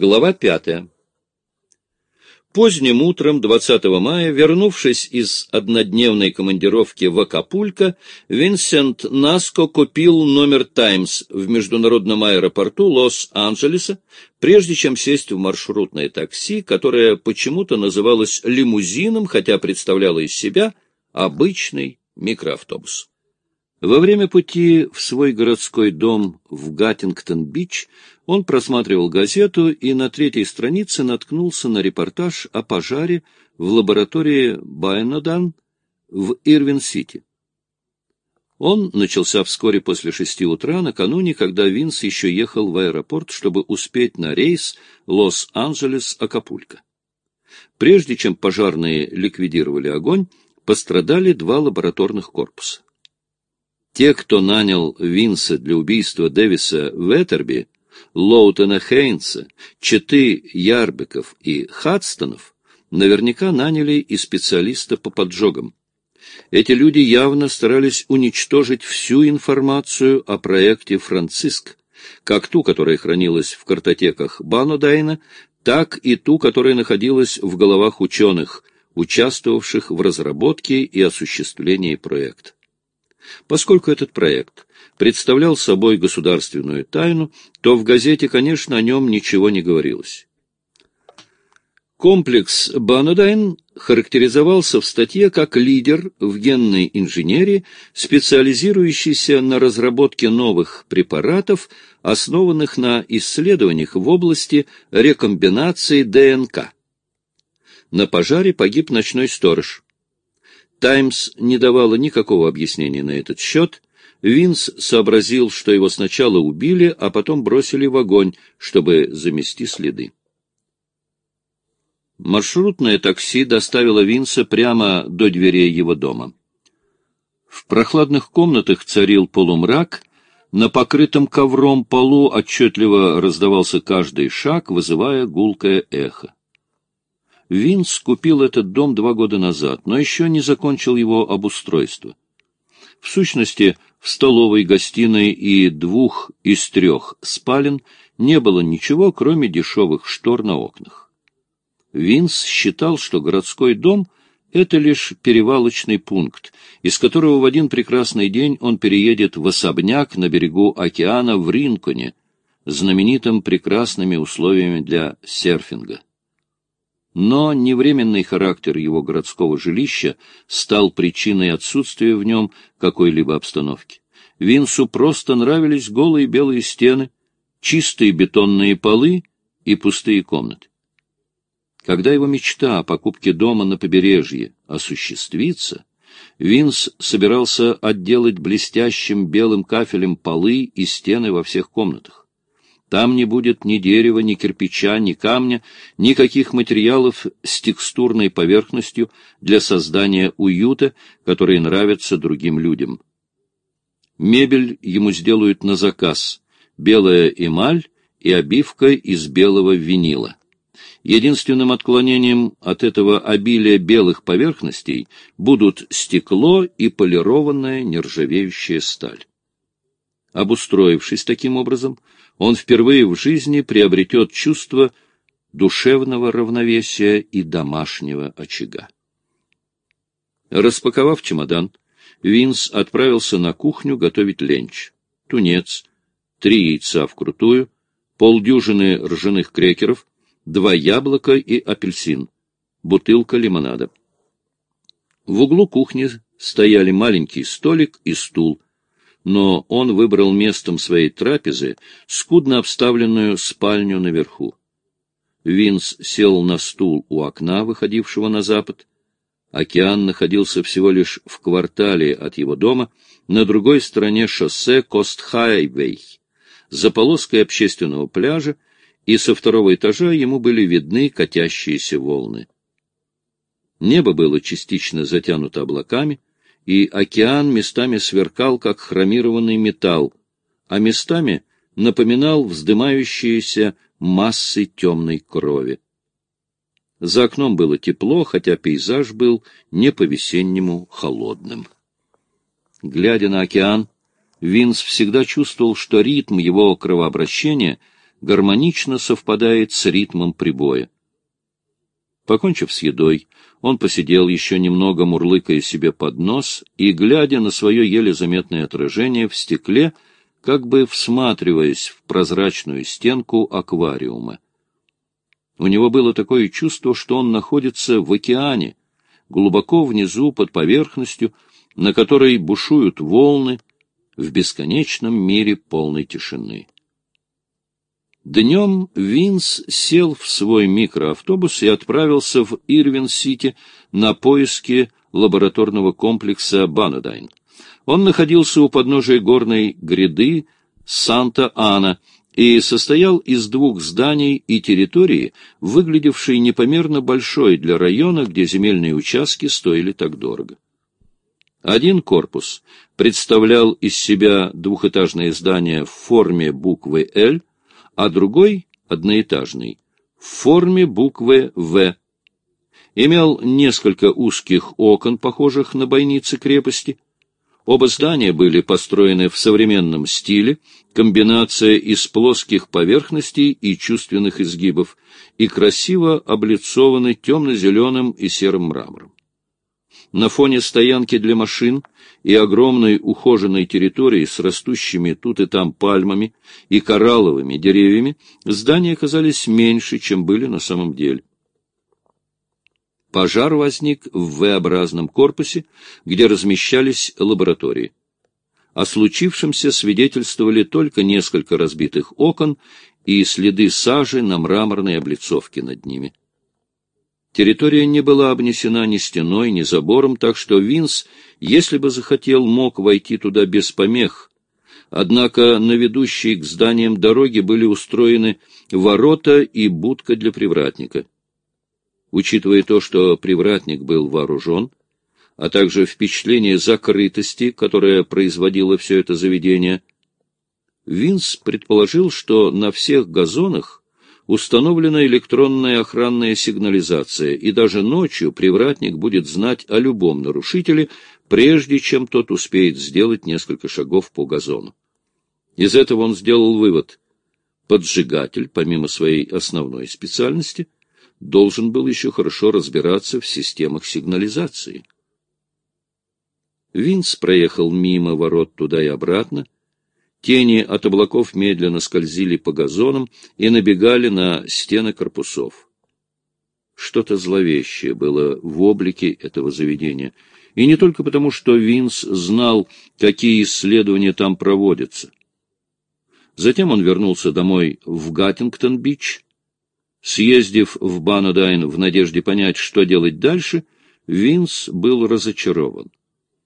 Глава пятая. Поздним утром 20 мая, вернувшись из однодневной командировки в Акапулько, Винсент Наско купил номер «Таймс» в международном аэропорту Лос-Анджелеса, прежде чем сесть в маршрутное такси, которое почему-то называлось лимузином, хотя представляло из себя обычный микроавтобус. Во время пути в свой городской дом в Гаттингтон-Бич он просматривал газету и на третьей странице наткнулся на репортаж о пожаре в лаборатории Байнодан в Ирвин-Сити. Он начался вскоре после шести утра, накануне, когда Винс еще ехал в аэропорт, чтобы успеть на рейс Лос-Анджелес-Акапулько. Прежде чем пожарные ликвидировали огонь, пострадали два лабораторных корпуса. Те, кто нанял Винса для убийства Дэвиса Веттерби, Лоутона Хейнса, Четы Ярбеков и Хадстонов, наверняка наняли и специалиста по поджогам. Эти люди явно старались уничтожить всю информацию о проекте «Франциск», как ту, которая хранилась в картотеках Банодайна, так и ту, которая находилась в головах ученых, участвовавших в разработке и осуществлении проекта. Поскольку этот проект представлял собой государственную тайну, то в газете, конечно, о нем ничего не говорилось. Комплекс Банудайн характеризовался в статье как лидер в генной инженерии, специализирующийся на разработке новых препаратов, основанных на исследованиях в области рекомбинации ДНК. На пожаре погиб ночной сторож. «Таймс» не давала никакого объяснения на этот счет. Винс сообразил, что его сначала убили, а потом бросили в огонь, чтобы замести следы. Маршрутное такси доставило Винса прямо до дверей его дома. В прохладных комнатах царил полумрак, на покрытом ковром полу отчетливо раздавался каждый шаг, вызывая гулкое эхо. Винс купил этот дом два года назад, но еще не закончил его обустройство. В сущности, в столовой, гостиной и двух из трех спален не было ничего, кроме дешевых штор на окнах. Винс считал, что городской дом — это лишь перевалочный пункт, из которого в один прекрасный день он переедет в особняк на берегу океана в Ринконе, знаменитым прекрасными условиями для серфинга. Но невременный характер его городского жилища стал причиной отсутствия в нем какой-либо обстановки. Винсу просто нравились голые белые стены, чистые бетонные полы и пустые комнаты. Когда его мечта о покупке дома на побережье осуществится, Винс собирался отделать блестящим белым кафелем полы и стены во всех комнатах. Там не будет ни дерева, ни кирпича, ни камня, никаких материалов с текстурной поверхностью для создания уюта, который нравится другим людям. Мебель ему сделают на заказ, белая эмаль и обивка из белого винила. Единственным отклонением от этого обилия белых поверхностей будут стекло и полированная нержавеющая сталь. Обустроившись таким образом, он впервые в жизни приобретет чувство душевного равновесия и домашнего очага. Распаковав чемодан, Винс отправился на кухню готовить ленч. Тунец, три яйца вкрутую, полдюжины ржаных крекеров, два яблока и апельсин, бутылка лимонада. В углу кухни стояли маленький столик и стул — но он выбрал местом своей трапезы скудно обставленную спальню наверху. Винс сел на стул у окна, выходившего на запад. Океан находился всего лишь в квартале от его дома, на другой стороне шоссе Кост-Хайвей, за полоской общественного пляжа, и со второго этажа ему были видны катящиеся волны. Небо было частично затянуто облаками, и океан местами сверкал, как хромированный металл, а местами напоминал вздымающиеся массы темной крови. За окном было тепло, хотя пейзаж был не по-весеннему холодным. Глядя на океан, Винс всегда чувствовал, что ритм его кровообращения гармонично совпадает с ритмом прибоя. Покончив с едой, он посидел еще немного, мурлыкая себе под нос и, глядя на свое еле заметное отражение в стекле, как бы всматриваясь в прозрачную стенку аквариума. У него было такое чувство, что он находится в океане, глубоко внизу, под поверхностью, на которой бушуют волны, в бесконечном мире полной тишины. Днем Винс сел в свой микроавтобус и отправился в Ирвин-Сити на поиски лабораторного комплекса Банадайн. Он находился у подножия горной гряды Санта-Ана и состоял из двух зданий и территории, выглядевшей непомерно большой для района, где земельные участки стоили так дорого. Один корпус представлял из себя двухэтажное здание в форме буквы «Л», а другой, одноэтажный, в форме буквы «В». Имел несколько узких окон, похожих на бойницы крепости. Оба здания были построены в современном стиле, комбинация из плоских поверхностей и чувственных изгибов, и красиво облицованы темно-зеленым и серым мрамором. На фоне стоянки для машин и огромной ухоженной территории с растущими тут и там пальмами и коралловыми деревьями здания казались меньше, чем были на самом деле. Пожар возник в V-образном корпусе, где размещались лаборатории. О случившемся свидетельствовали только несколько разбитых окон и следы сажи на мраморной облицовке над ними. Территория не была обнесена ни стеной, ни забором, так что Винс, если бы захотел, мог войти туда без помех. Однако на ведущей к зданиям дороги были устроены ворота и будка для привратника. Учитывая то, что привратник был вооружен, а также впечатление закрытости, которое производило все это заведение, Винс предположил, что на всех газонах установлена электронная охранная сигнализация, и даже ночью привратник будет знать о любом нарушителе, прежде чем тот успеет сделать несколько шагов по газону. Из этого он сделал вывод. Поджигатель, помимо своей основной специальности, должен был еще хорошо разбираться в системах сигнализации. Винс проехал мимо ворот туда и обратно, Тени от облаков медленно скользили по газонам и набегали на стены корпусов. Что-то зловещее было в облике этого заведения. И не только потому, что Винс знал, какие исследования там проводятся. Затем он вернулся домой в Гаттингтон-Бич. Съездив в Банадайн в надежде понять, что делать дальше, Винс был разочарован.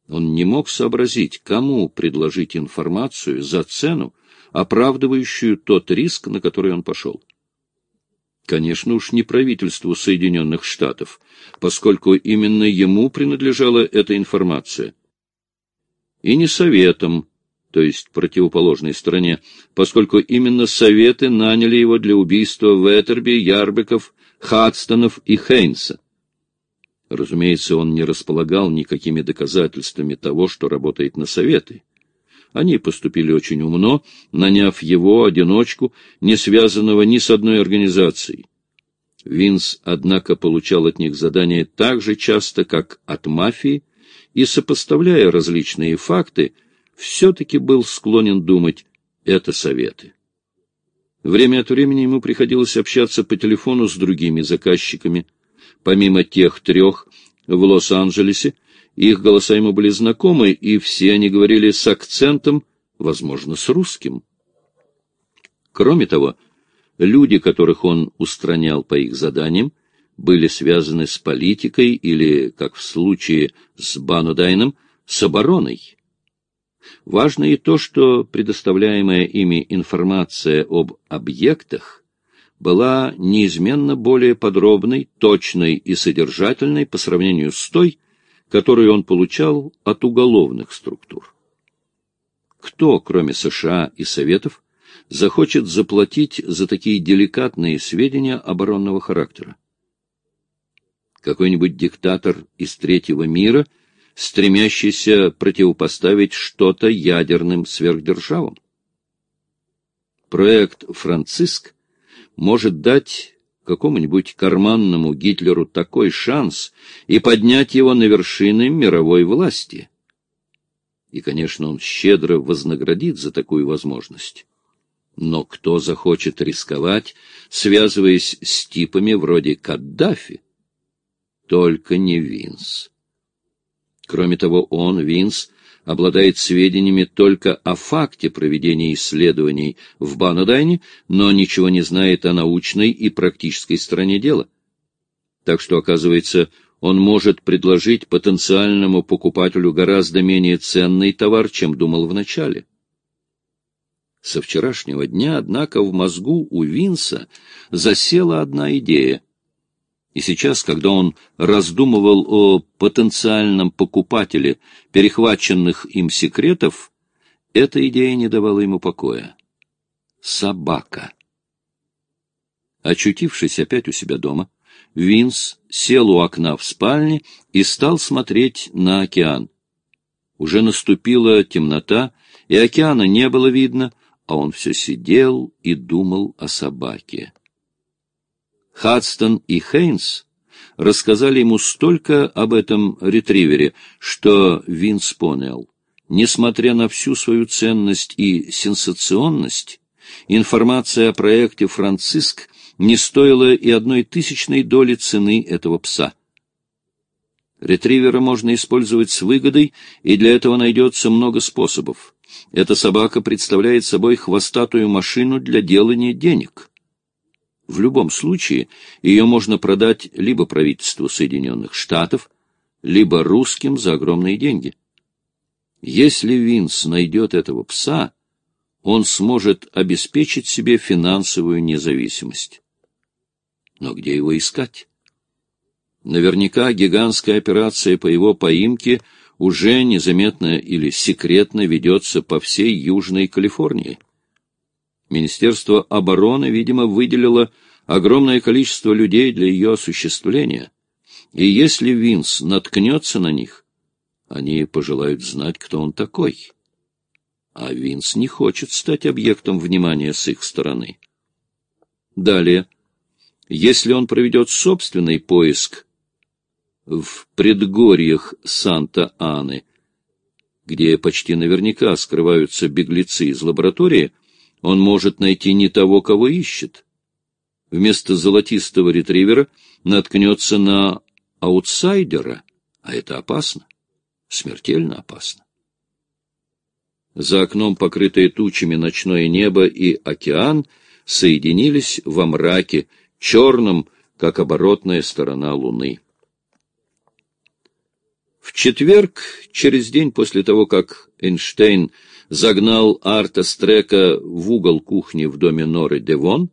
Он не мог сообразить, кому предложить информацию за цену, оправдывающую тот риск, на который он пошел. Конечно уж не правительству Соединенных Штатов, поскольку именно ему принадлежала эта информация. И не Советам, то есть противоположной стороне, поскольку именно Советы наняли его для убийства Веттерби, Ярбеков, Хадстонов и Хейнса. Разумеется, он не располагал никакими доказательствами того, что работает на Советы. Они поступили очень умно, наняв его, одиночку, не связанного ни с одной организацией. Винс, однако, получал от них задания так же часто, как от мафии, и, сопоставляя различные факты, все-таки был склонен думать «это советы». Время от времени ему приходилось общаться по телефону с другими заказчиками – Помимо тех трех в Лос-Анджелесе, их голоса ему были знакомы, и все они говорили с акцентом, возможно, с русским. Кроме того, люди, которых он устранял по их заданиям, были связаны с политикой или, как в случае с Банудайном, с обороной. Важно и то, что предоставляемая ими информация об объектах была неизменно более подробной, точной и содержательной по сравнению с той, которую он получал от уголовных структур. Кто, кроме США и Советов, захочет заплатить за такие деликатные сведения оборонного характера? Какой-нибудь диктатор из третьего мира, стремящийся противопоставить что-то ядерным сверхдержавам? проект «Франциск» может дать какому-нибудь карманному Гитлеру такой шанс и поднять его на вершины мировой власти. И, конечно, он щедро вознаградит за такую возможность. Но кто захочет рисковать, связываясь с типами вроде Каддафи? Только не Винс. Кроме того, он, Винс, обладает сведениями только о факте проведения исследований в Банудайне, но ничего не знает о научной и практической стороне дела. Так что, оказывается, он может предложить потенциальному покупателю гораздо менее ценный товар, чем думал вначале. Со вчерашнего дня, однако, в мозгу у Винса засела одна идея — и сейчас, когда он раздумывал о потенциальном покупателе перехваченных им секретов, эта идея не давала ему покоя. Собака. Очутившись опять у себя дома, Винс сел у окна в спальне и стал смотреть на океан. Уже наступила темнота, и океана не было видно, а он все сидел и думал о собаке. Хадстон и Хейнс рассказали ему столько об этом ретривере, что Винс понял. Несмотря на всю свою ценность и сенсационность, информация о проекте «Франциск» не стоила и одной тысячной доли цены этого пса. Ретривера можно использовать с выгодой, и для этого найдется много способов. Эта собака представляет собой хвостатую машину для делания денег. В любом случае ее можно продать либо правительству Соединенных Штатов, либо русским за огромные деньги. Если Винс найдет этого пса, он сможет обеспечить себе финансовую независимость. Но где его искать? Наверняка гигантская операция по его поимке уже незаметно или секретно ведется по всей Южной Калифорнии. Министерство обороны, видимо, выделило огромное количество людей для ее осуществления. И если Винс наткнется на них, они пожелают знать, кто он такой. А Винс не хочет стать объектом внимания с их стороны. Далее, если он проведет собственный поиск в предгорьях Санта-Аны, где почти наверняка скрываются беглецы из лаборатории, он может найти не того, кого ищет. Вместо золотистого ретривера наткнется на аутсайдера, а это опасно, смертельно опасно. За окном, покрытое тучами ночное небо и океан, соединились во мраке, черном, как оборотная сторона луны. В четверг, через день после того, как Эйнштейн загнал Арта Стрека в угол кухни в доме Норы Девон.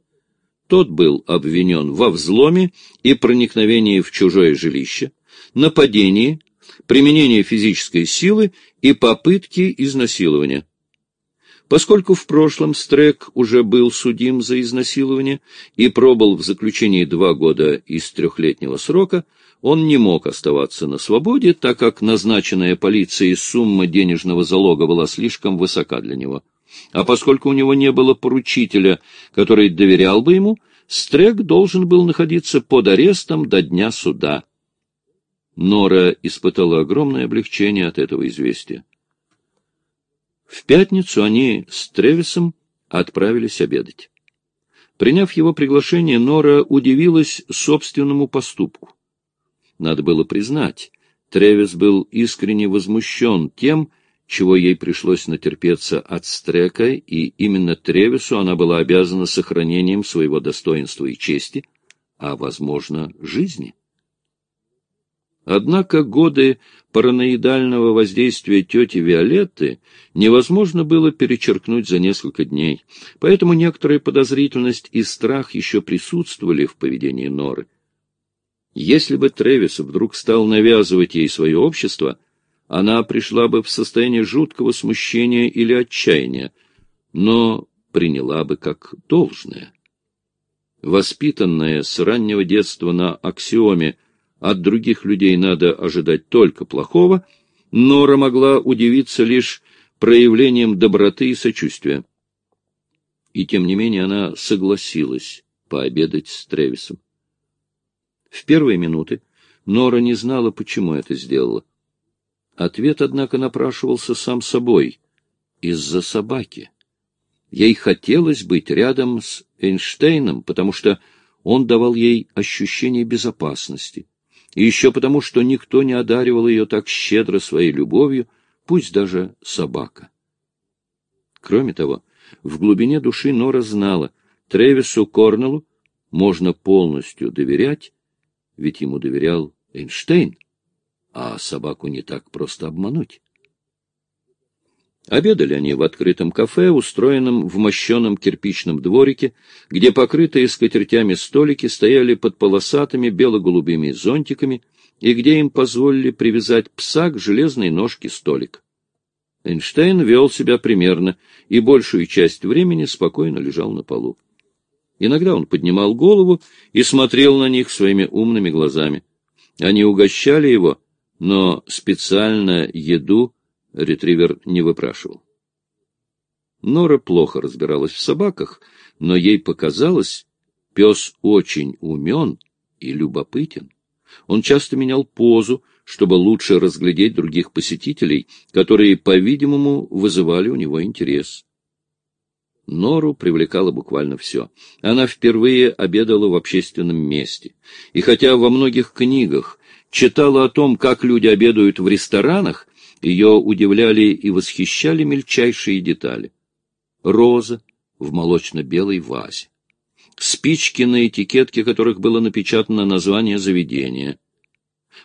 Тот был обвинен во взломе и проникновении в чужое жилище, нападении, применении физической силы и попытке изнасилования. Поскольку в прошлом Стрек уже был судим за изнасилование и пробыл в заключении два года из трехлетнего срока, он не мог оставаться на свободе, так как назначенная полицией сумма денежного залога была слишком высока для него. А поскольку у него не было поручителя, который доверял бы ему, Стрек должен был находиться под арестом до дня суда. Нора испытала огромное облегчение от этого известия. В пятницу они с Тревисом отправились обедать. Приняв его приглашение, Нора удивилась собственному поступку. Надо было признать, Тревис был искренне возмущен тем, чего ей пришлось натерпеться от Стрека, и именно Тревису она была обязана сохранением своего достоинства и чести, а, возможно, жизни. Однако годы параноидального воздействия тети Виолетты невозможно было перечеркнуть за несколько дней, поэтому некоторая подозрительность и страх еще присутствовали в поведении Норы. Если бы Тревис вдруг стал навязывать ей свое общество, она пришла бы в состояние жуткого смущения или отчаяния, но приняла бы как должное. Воспитанная с раннего детства на аксиоме «от других людей надо ожидать только плохого», Нора могла удивиться лишь проявлением доброты и сочувствия. И тем не менее она согласилась пообедать с Тревисом. В первые минуты Нора не знала, почему это сделала. Ответ, однако, напрашивался сам собой — из-за собаки. Ей хотелось быть рядом с Эйнштейном, потому что он давал ей ощущение безопасности, и еще потому, что никто не одаривал ее так щедро своей любовью, пусть даже собака. Кроме того, в глубине души Нора знала, Тревису Корнеллу можно полностью доверять, ведь ему доверял Эйнштейн, а собаку не так просто обмануть. Обедали они в открытом кафе, устроенном в мощеном кирпичном дворике, где покрытые скатертями столики стояли под полосатыми бело-голубыми зонтиками и где им позволили привязать пса к железной ножке столик. Эйнштейн вел себя примерно и большую часть времени спокойно лежал на полу. Иногда он поднимал голову и смотрел на них своими умными глазами. Они угощали его, но специально еду ретривер не выпрашивал. Нора плохо разбиралась в собаках, но ей показалось, пес очень умен и любопытен. Он часто менял позу, чтобы лучше разглядеть других посетителей, которые, по-видимому, вызывали у него интерес. Нору привлекало буквально все. Она впервые обедала в общественном месте. И хотя во многих книгах читала о том, как люди обедают в ресторанах, ее удивляли и восхищали мельчайшие детали. Роза в молочно-белой вазе. Спички на этикетке которых было напечатано название заведения.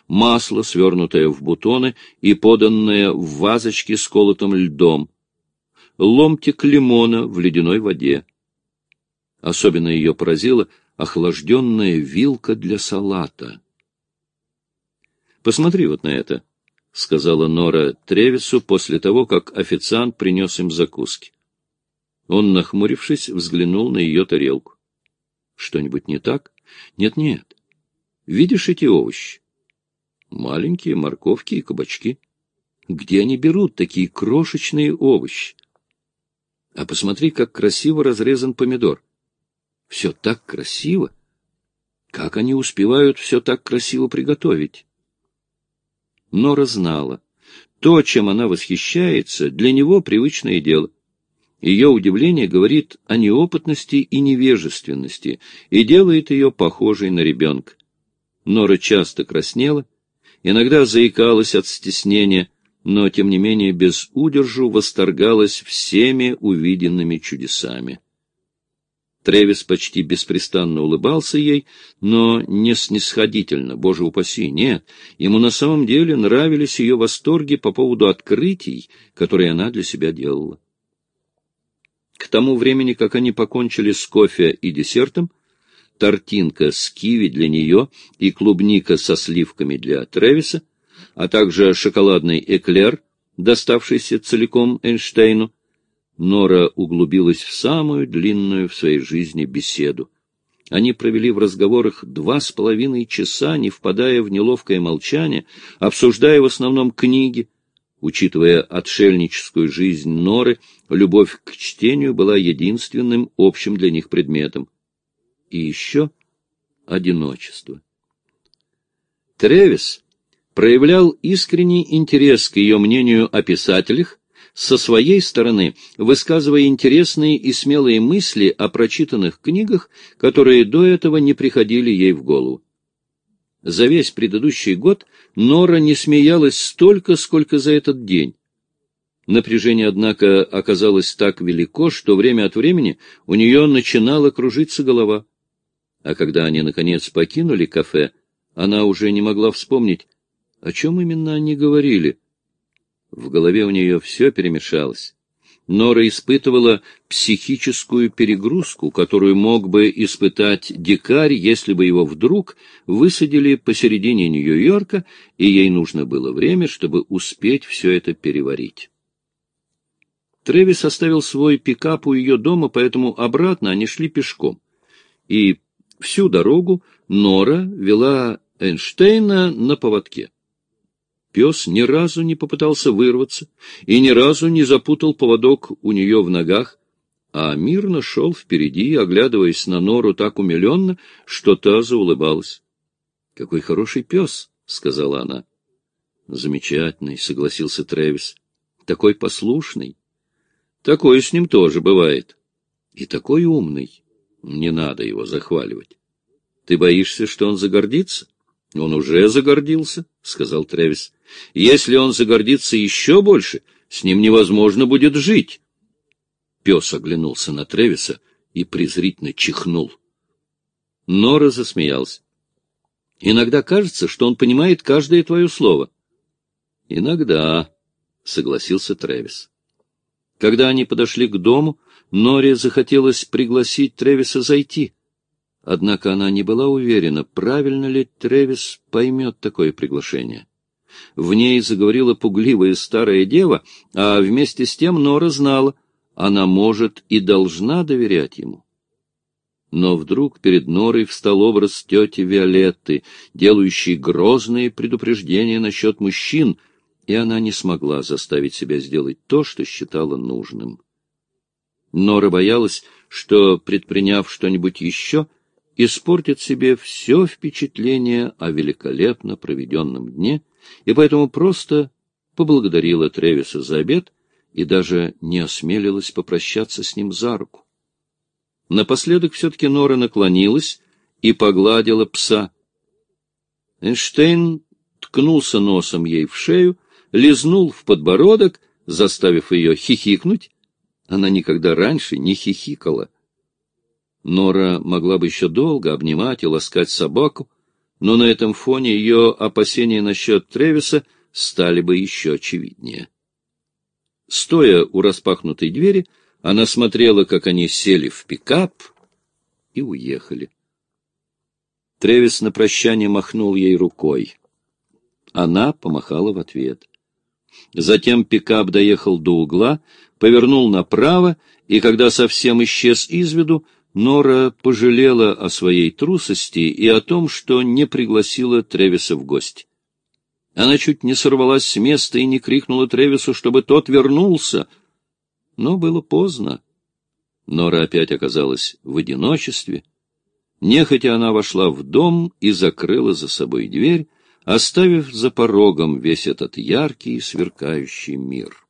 Масло, свернутое в бутоны и поданное в вазочке с колотым льдом. Ломтик лимона в ледяной воде. Особенно ее поразила охлажденная вилка для салата. Посмотри вот на это. — сказала Нора Тревису после того, как официант принес им закуски. Он, нахмурившись, взглянул на ее тарелку. — Что-нибудь не так? Нет, — Нет-нет. Видишь эти овощи? Маленькие морковки и кабачки. Где они берут такие крошечные овощи? А посмотри, как красиво разрезан помидор. Все так красиво. Как они успевают все так красиво приготовить? Нора знала. То, чем она восхищается, для него привычное дело. Ее удивление говорит о неопытности и невежественности и делает ее похожей на ребенка. Нора часто краснела, иногда заикалась от стеснения, но, тем не менее, без удержу восторгалась всеми увиденными чудесами. Тревис почти беспрестанно улыбался ей, но не снисходительно, боже упаси, нет. Ему на самом деле нравились ее восторги по поводу открытий, которые она для себя делала. К тому времени, как они покончили с кофе и десертом, тортинка с киви для нее и клубника со сливками для Тревиса, а также шоколадный эклер, доставшийся целиком Эйнштейну, Нора углубилась в самую длинную в своей жизни беседу. Они провели в разговорах два с половиной часа, не впадая в неловкое молчание, обсуждая в основном книги. Учитывая отшельническую жизнь Норы, любовь к чтению была единственным общим для них предметом. И еще одиночество. Тревис проявлял искренний интерес к ее мнению о писателях, со своей стороны высказывая интересные и смелые мысли о прочитанных книгах, которые до этого не приходили ей в голову. За весь предыдущий год Нора не смеялась столько, сколько за этот день. Напряжение, однако, оказалось так велико, что время от времени у нее начинала кружиться голова. А когда они, наконец, покинули кафе, она уже не могла вспомнить, о чем именно они говорили — в голове у нее все перемешалось. Нора испытывала психическую перегрузку, которую мог бы испытать дикарь, если бы его вдруг высадили посередине Нью-Йорка, и ей нужно было время, чтобы успеть все это переварить. Тревис оставил свой пикап у ее дома, поэтому обратно они шли пешком. И всю дорогу Нора вела Эйнштейна на поводке. Пес ни разу не попытался вырваться и ни разу не запутал поводок у нее в ногах, а мирно шел впереди, оглядываясь на нору так умиленно, что та заулыбалась. — Какой хороший пес, — сказала она. — Замечательный, — согласился Трэвис. — Такой послушный. Такое с ним тоже бывает. И такой умный. Не надо его захваливать. Ты боишься, что он загордится? Он уже загордился, — сказал Трэвис. Если он загордится еще больше, с ним невозможно будет жить. Пес оглянулся на Тревиса и презрительно чихнул. Нора засмеялся. — Иногда кажется, что он понимает каждое твое слово. — Иногда, — согласился Тревис. Когда они подошли к дому, Норе захотелось пригласить Тревиса зайти. Однако она не была уверена, правильно ли Тревис поймет такое приглашение. В ней заговорила пугливая старая дева, а вместе с тем Нора знала — она может и должна доверять ему. Но вдруг перед Норой встал образ тети Виолетты, делающей грозные предупреждения насчет мужчин, и она не смогла заставить себя сделать то, что считала нужным. Нора боялась, что, предприняв что-нибудь еще, испортит себе все впечатление о великолепно проведенном дне, и поэтому просто поблагодарила Тревиса за обед и даже не осмелилась попрощаться с ним за руку. Напоследок все-таки Нора наклонилась и погладила пса. Эйнштейн ткнулся носом ей в шею, лизнул в подбородок, заставив ее хихикнуть. Она никогда раньше не хихикала. Нора могла бы еще долго обнимать и ласкать собаку, но на этом фоне ее опасения насчет Тревиса стали бы еще очевиднее. Стоя у распахнутой двери, она смотрела, как они сели в пикап и уехали. Тревис на прощание махнул ей рукой. Она помахала в ответ. Затем пикап доехал до угла, повернул направо, и когда совсем исчез из виду, Нора пожалела о своей трусости и о том, что не пригласила Тревиса в гости. Она чуть не сорвалась с места и не крикнула Тревису, чтобы тот вернулся. Но было поздно. Нора опять оказалась в одиночестве. Нехотя она вошла в дом и закрыла за собой дверь, оставив за порогом весь этот яркий и сверкающий мир.